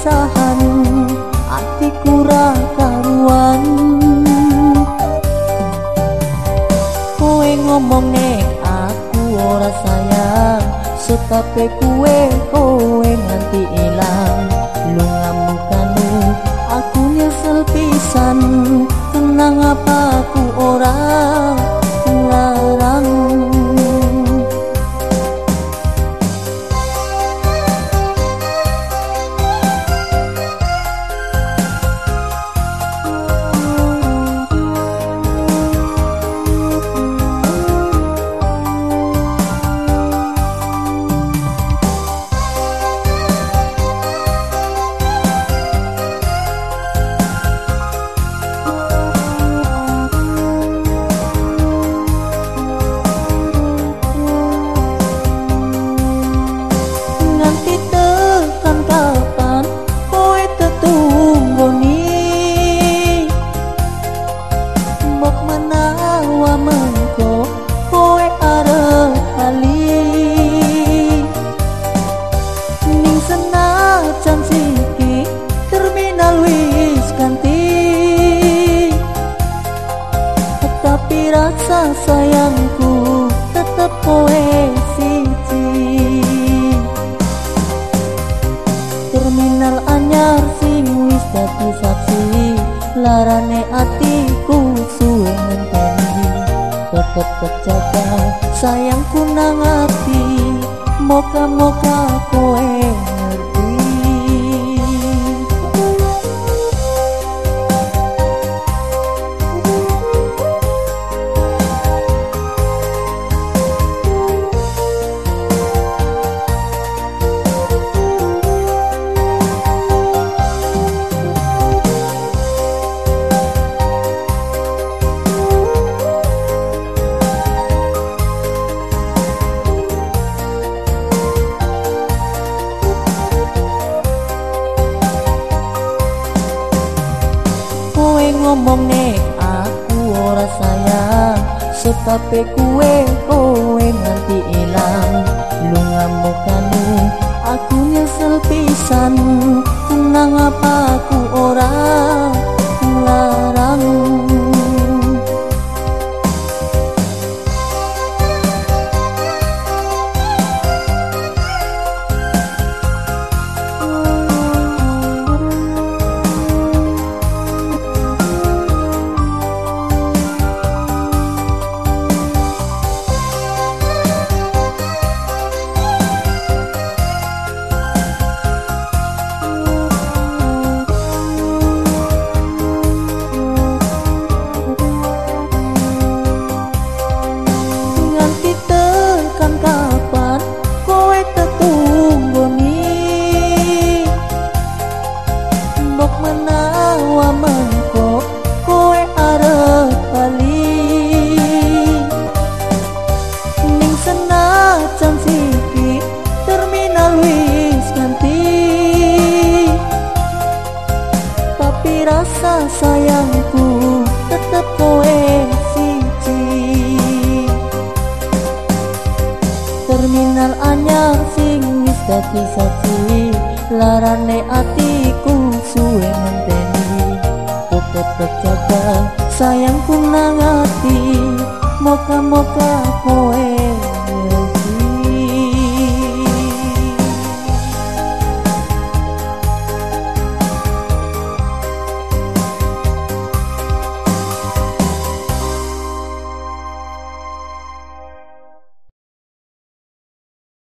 pisahan atiku ra karuan. Kowe ngomong aku ora sayang. Setape kue kowe nganti ilang. Lu ngamukanu aku nyesel pisan. Tenang apa larane atiku suwe ngenteni. Tetep kejaga sayangku nang ati. Moga-moga kowe ora sayang. Sekape kue kowe nganti ilang. Lu ngamukanu aku nyesel pisan tenang dadi saksi larane atiku suwe ngenteni. Tetep kejaga sayangku nang ati moga-moga kowe